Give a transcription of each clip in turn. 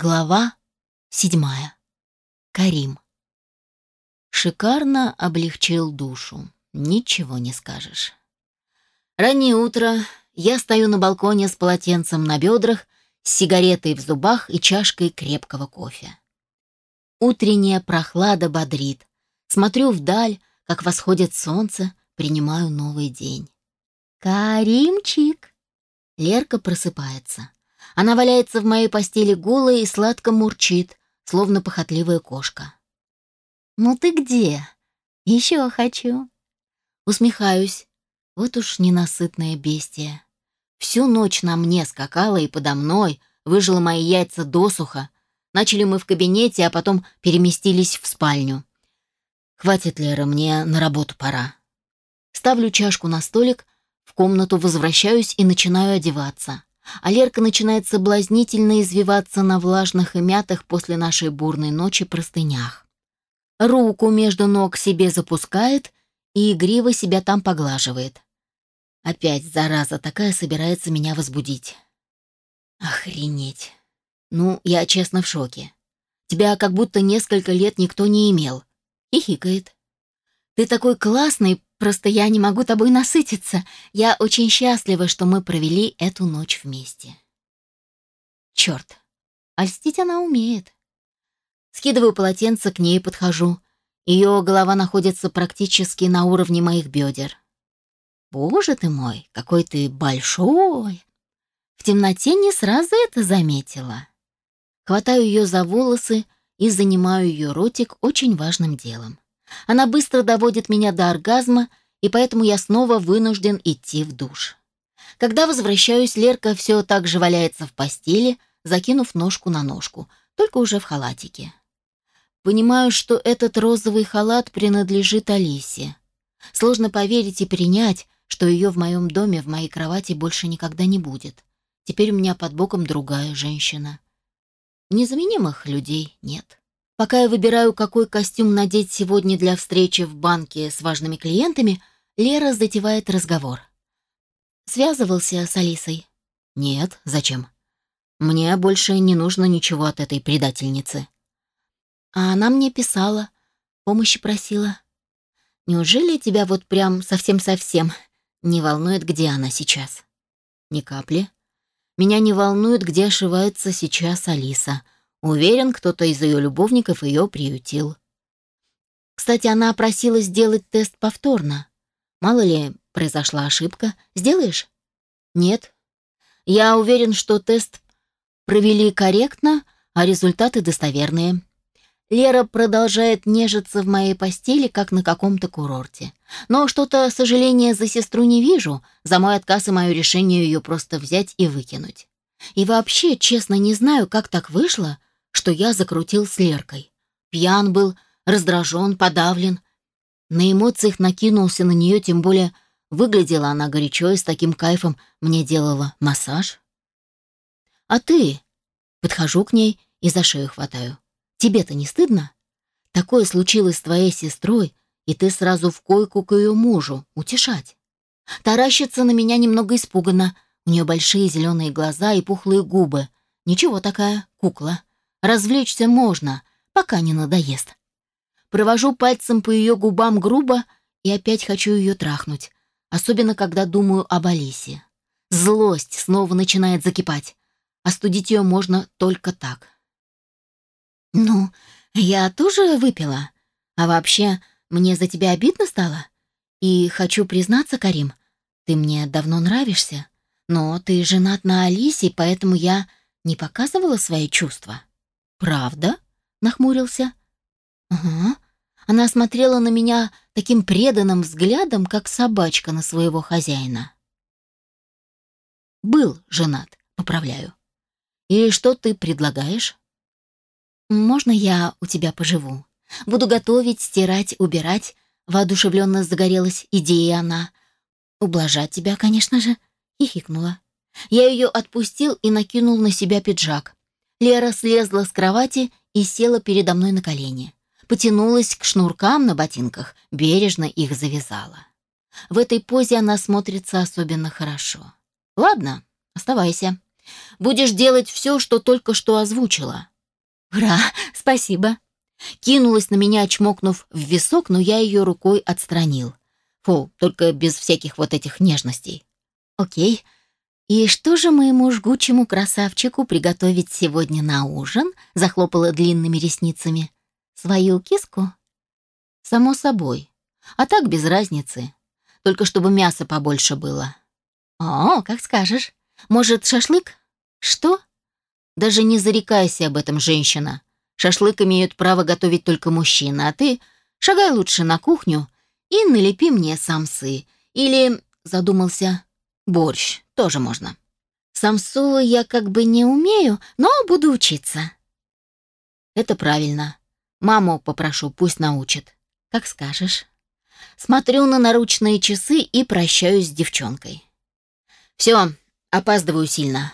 Глава седьмая. Карим. Шикарно облегчил душу. Ничего не скажешь. Раннее утро. Я стою на балконе с полотенцем на бедрах, с сигаретой в зубах и чашкой крепкого кофе. Утренняя прохлада бодрит. Смотрю вдаль, как восходит солнце, принимаю новый день. «Каримчик!» Лерка просыпается. Она валяется в моей постели голая и сладко мурчит, словно похотливая кошка. «Ну ты где? Еще хочу». Усмехаюсь. Вот уж ненасытное бестие. Всю ночь на мне скакала и подо мной, выжила мои яйца досуха. Начали мы в кабинете, а потом переместились в спальню. «Хватит, Лера, мне на работу пора». Ставлю чашку на столик, в комнату возвращаюсь и начинаю одеваться а Лерка начинает соблазнительно извиваться на влажных и мятых после нашей бурной ночи простынях. Руку между ног себе запускает и игриво себя там поглаживает. Опять, зараза такая, собирается меня возбудить. Охренеть. Ну, я честно в шоке. Тебя как будто несколько лет никто не имел. Хихикает. Ты такой классный, Просто я не могу тобой насытиться. Я очень счастлива, что мы провели эту ночь вместе. Черт, а льстить она умеет. Скидываю полотенце, к ней подхожу. Ее голова находится практически на уровне моих бедер. Боже ты мой, какой ты большой! В темноте не сразу это заметила. Хватаю ее за волосы и занимаю ее ротик очень важным делом. Она быстро доводит меня до оргазма, и поэтому я снова вынужден идти в душ. Когда возвращаюсь, Лерка все так же валяется в постели, закинув ножку на ножку, только уже в халатике. Понимаю, что этот розовый халат принадлежит Алисе. Сложно поверить и принять, что ее в моем доме, в моей кровати больше никогда не будет. Теперь у меня под боком другая женщина. Незаменимых людей нет. Пока я выбираю, какой костюм надеть сегодня для встречи в банке с важными клиентами, Лера затевает разговор. Связывался с Алисой? Нет, зачем? Мне больше не нужно ничего от этой предательницы. А она мне писала, помощи просила. Неужели тебя вот прям совсем-совсем не волнует, где она сейчас? Ни капли. Меня не волнует, где ошивается сейчас Алиса — Уверен, кто-то из ее любовников ее приютил. Кстати, она просила сделать тест повторно. Мало ли, произошла ошибка. Сделаешь? Нет. Я уверен, что тест провели корректно, а результаты достоверные. Лера продолжает нежиться в моей постели, как на каком-то курорте. Но что-то сожаления за сестру не вижу, за мой отказ и мое решение ее просто взять и выкинуть. И вообще, честно, не знаю, как так вышло, что я закрутил с Леркой. Пьян был, раздражен, подавлен. На эмоциях накинулся на нее, тем более выглядела она горячо и с таким кайфом мне делала массаж. «А ты?» Подхожу к ней и за шею хватаю. «Тебе-то не стыдно? Такое случилось с твоей сестрой, и ты сразу в койку к ее мужу утешать». Таращится на меня немного испуганно. У нее большие зеленые глаза и пухлые губы. Ничего такая, кукла. Развлечься можно, пока не надоест. Провожу пальцем по ее губам грубо и опять хочу ее трахнуть, особенно когда думаю об Алисе. Злость снова начинает закипать. Остудить ее можно только так. «Ну, я тоже выпила. А вообще, мне за тебя обидно стало? И хочу признаться, Карим, ты мне давно нравишься, но ты женат на Алисе, поэтому я не показывала свои чувства». «Правда?» — нахмурился. «Ага». Она смотрела на меня таким преданным взглядом, как собачка на своего хозяина. «Был женат, поправляю. И что ты предлагаешь?» «Можно я у тебя поживу? Буду готовить, стирать, убирать». Воодушевленно загорелась идея она. «Ублажать тебя, конечно же», — хихикнула. Я ее отпустил и накинул на себя пиджак. Лера слезла с кровати и села передо мной на колени. Потянулась к шнуркам на ботинках, бережно их завязала. В этой позе она смотрится особенно хорошо. «Ладно, оставайся. Будешь делать все, что только что озвучила». «Ура! Спасибо!» Кинулась на меня, чмокнув в висок, но я ее рукой отстранил. Фу, только без всяких вот этих нежностей. «Окей. И что же моему жгучему красавчику приготовить сегодня на ужин?» Захлопала длинными ресницами. «Свою киску?» «Само собой. А так без разницы. Только чтобы мяса побольше было». «О, как скажешь. Может, шашлык?» «Что?» «Даже не зарекайся об этом, женщина. Шашлык имеют право готовить только мужчины, а ты шагай лучше на кухню и налепи мне самсы. Или, задумался, борщ тоже можно». «Самсу я как бы не умею, но буду учиться». «Это правильно. Маму попрошу, пусть научит. Как скажешь». Смотрю на наручные часы и прощаюсь с девчонкой. «Все, опаздываю сильно.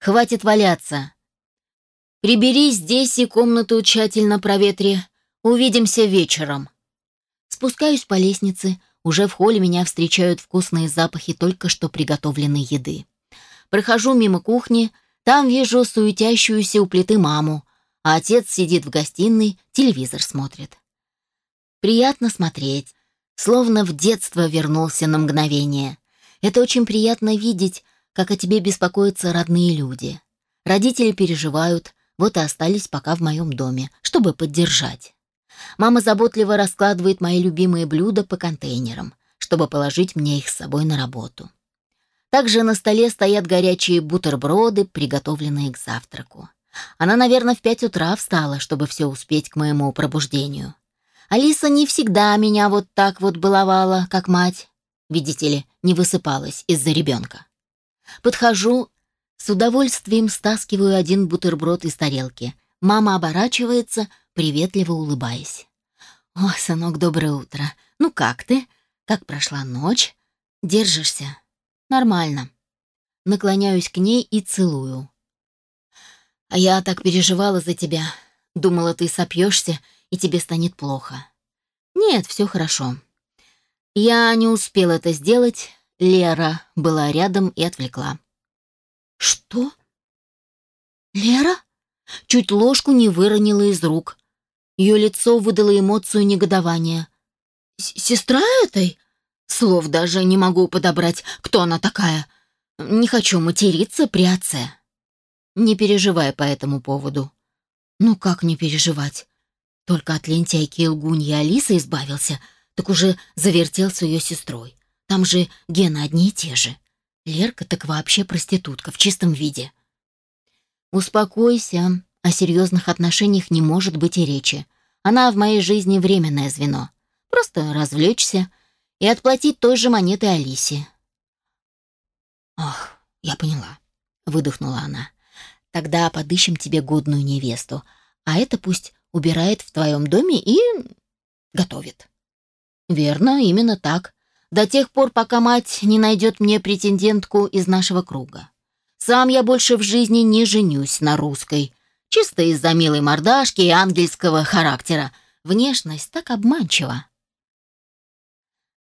Хватит валяться. Прибери здесь и комнату тщательно проветри. Увидимся вечером». Спускаюсь по лестнице. Уже в холле меня встречают вкусные запахи только что приготовленной еды. Прохожу мимо кухни. Там вижу суетящуюся у плиты маму, а отец сидит в гостиной, телевизор смотрит. Приятно смотреть, словно в детство вернулся на мгновение. Это очень приятно видеть, как о тебе беспокоятся родные люди. Родители переживают, вот и остались пока в моем доме, чтобы поддержать. Мама заботливо раскладывает мои любимые блюда по контейнерам, чтобы положить мне их с собой на работу. Также на столе стоят горячие бутерброды, приготовленные к завтраку. Она, наверное, в пять утра встала, чтобы все успеть к моему пробуждению. Алиса не всегда меня вот так вот баловала, как мать. Видите ли, не высыпалась из-за ребенка. Подхожу, с удовольствием стаскиваю один бутерброд из тарелки. Мама оборачивается, приветливо улыбаясь. «О, сынок, доброе утро. Ну как ты? Как прошла ночь? Держишься?» «Нормально». Наклоняюсь к ней и целую. «А я так переживала за тебя. Думала, ты сопьешься, и тебе станет плохо». «Нет, все хорошо». Я не успел это сделать, Лера была рядом и отвлекла. «Что? Лера?» Чуть ложку не выронила из рук. Ее лицо выдало эмоцию негодования. «Сестра этой?» Слов даже не могу подобрать, кто она такая. Не хочу материться при отце. Не переживай по этому поводу. Ну как не переживать? Только от лентяйки лгуньи Алисы избавился, так уже завертелся ее сестрой. Там же гены одни и те же. Лерка так вообще проститутка в чистом виде. Успокойся, о серьезных отношениях не может быть и речи. Она в моей жизни временное звено. Просто развлечься и отплатить той же монетой Алисе. «Ох, я поняла», — выдохнула она. «Тогда подыщем тебе годную невесту, а это пусть убирает в твоем доме и готовит». «Верно, именно так до тех пор, пока мать не найдет мне претендентку из нашего круга. Сам я больше в жизни не женюсь на русской, чисто из-за милой мордашки и ангельского характера. Внешность так обманчива.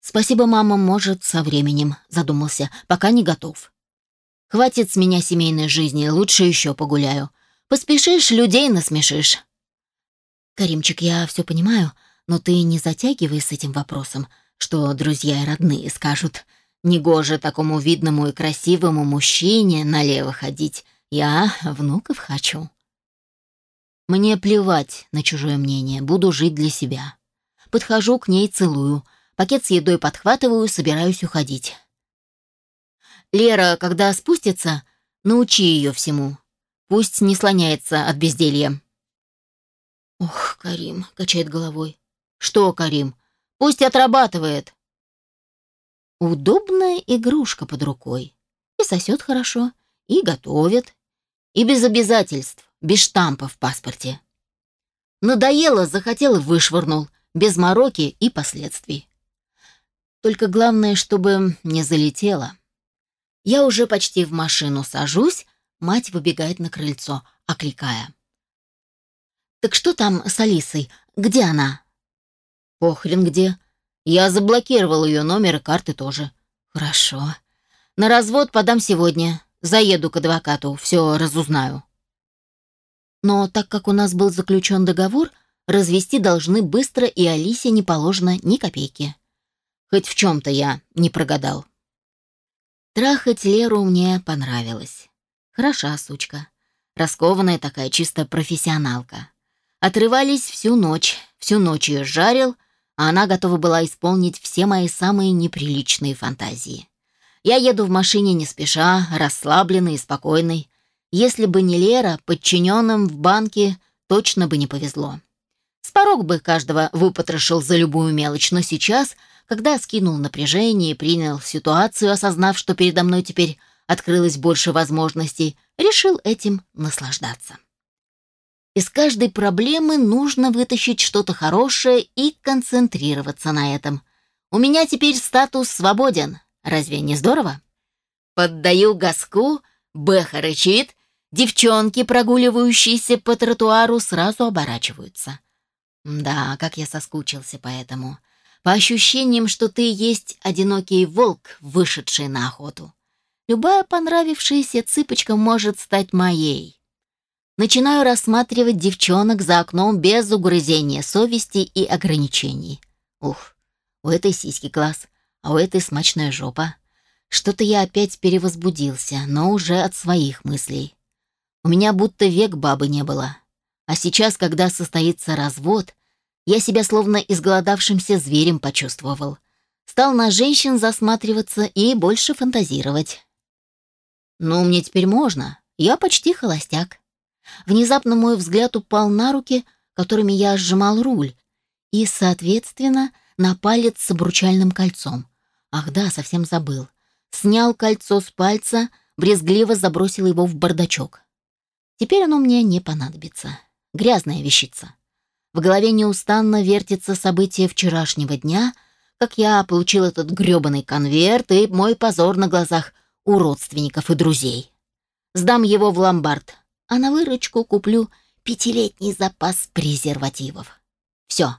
«Спасибо, мама, может, со временем», — задумался, «пока не готов. Хватит с меня семейной жизни, лучше еще погуляю. Поспешишь, людей насмешишь». «Каримчик, я все понимаю, но ты не затягивай с этим вопросом что друзья и родные скажут. Негоже такому видному и красивому мужчине налево ходить. Я внуков хочу. Мне плевать на чужое мнение, буду жить для себя. Подхожу к ней, целую. Пакет с едой подхватываю, собираюсь уходить. Лера, когда спустится, научи ее всему. Пусть не слоняется от безделья. Ох, Карим, качает головой. Что, Карим? Пусть отрабатывает. Удобная игрушка под рукой. И сосет хорошо, и готовит, и без обязательств, без штампа в паспорте. Надоело, захотел и вышвырнул, без мороки и последствий. Только главное, чтобы не залетело. Я уже почти в машину сажусь, мать выбегает на крыльцо, окликая. «Так что там с Алисой? Где она?» Похрен где. Я заблокировал ее номер и карты тоже. Хорошо. На развод подам сегодня. Заеду к адвокату, все разузнаю. Но так как у нас был заключен договор, развести должны быстро, и Алисе не положено ни копейки. Хоть в чем-то я не прогадал. Трахать Леру мне понравилось. Хороша сучка. Раскованная такая, чисто профессионалка. Отрывались всю ночь, всю ночь ее жарил, а она готова была исполнить все мои самые неприличные фантазии. Я еду в машине не спеша, расслабленный и спокойный. Если бы не Лера, подчиненным в банке точно бы не повезло. С порог бы каждого выпотрошил за любую мелочь, но сейчас, когда скинул напряжение и принял ситуацию, осознав, что передо мной теперь открылось больше возможностей, решил этим наслаждаться. Из каждой проблемы нужно вытащить что-то хорошее и концентрироваться на этом. У меня теперь статус свободен. Разве не здорово? Поддаю газку, Бэха рычит, девчонки, прогуливающиеся по тротуару, сразу оборачиваются. Да, как я соскучился по этому. По ощущениям, что ты есть одинокий волк, вышедший на охоту. Любая понравившаяся цыпочка может стать моей. Начинаю рассматривать девчонок за окном без угрызения совести и ограничений. Ух, у этой сиськи класс, а у этой смачная жопа. Что-то я опять перевозбудился, но уже от своих мыслей. У меня будто век бабы не было. А сейчас, когда состоится развод, я себя словно изголодавшимся зверем почувствовал. Стал на женщин засматриваться и больше фантазировать. Ну, мне теперь можно. Я почти холостяк. Внезапно мой взгляд упал на руки, которыми я сжимал руль, и, соответственно, на палец с обручальным кольцом. Ах да, совсем забыл. Снял кольцо с пальца, брезгливо забросил его в бардачок. Теперь оно мне не понадобится. Грязная вещица. В голове неустанно вертится событие вчерашнего дня, как я получил этот грёбаный конверт и мой позор на глазах у родственников и друзей. Сдам его в ломбард, а на выручку куплю пятилетний запас презервативов. Все,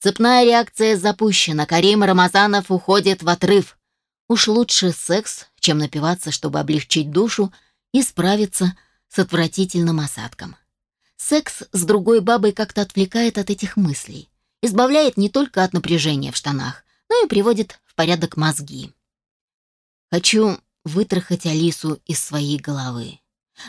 Цепная реакция запущена, Карим Рамазанов уходит в отрыв. Уж лучше секс, чем напиваться, чтобы облегчить душу и справиться с отвратительным осадком. Секс с другой бабой как-то отвлекает от этих мыслей, избавляет не только от напряжения в штанах, но и приводит в порядок мозги. Хочу вытрахать Алису из своей головы.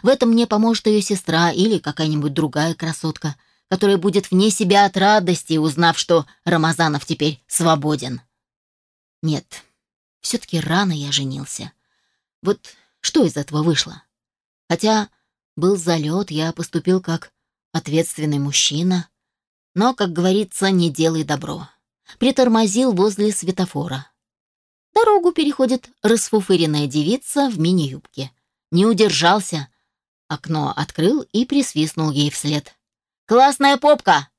В этом мне поможет ее сестра или какая-нибудь другая красотка – которая будет вне себя от радости, узнав, что Рамазанов теперь свободен. Нет, все-таки рано я женился. Вот что из этого вышло? Хотя был залет, я поступил как ответственный мужчина. Но, как говорится, не делай добро. Притормозил возле светофора. Дорогу переходит расфуфыренная девица в мини-юбке. Не удержался. Окно открыл и присвистнул ей вслед. Классная попка!»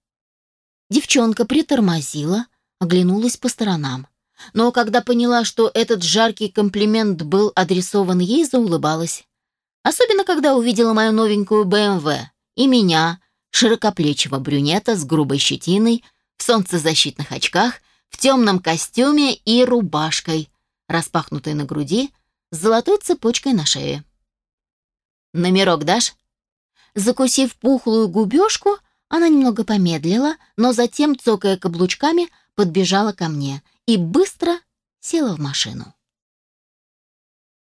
Девчонка притормозила, оглянулась по сторонам. Но когда поняла, что этот жаркий комплимент был адресован ей, заулыбалась. Особенно, когда увидела мою новенькую БМВ и меня, широкоплечего брюнета с грубой щетиной, в солнцезащитных очках, в темном костюме и рубашкой, распахнутой на груди, с золотой цепочкой на шее. «Номерок дашь?» Закусив пухлую губежку, она немного помедлила, но затем, цокая каблучками, подбежала ко мне и быстро села в машину.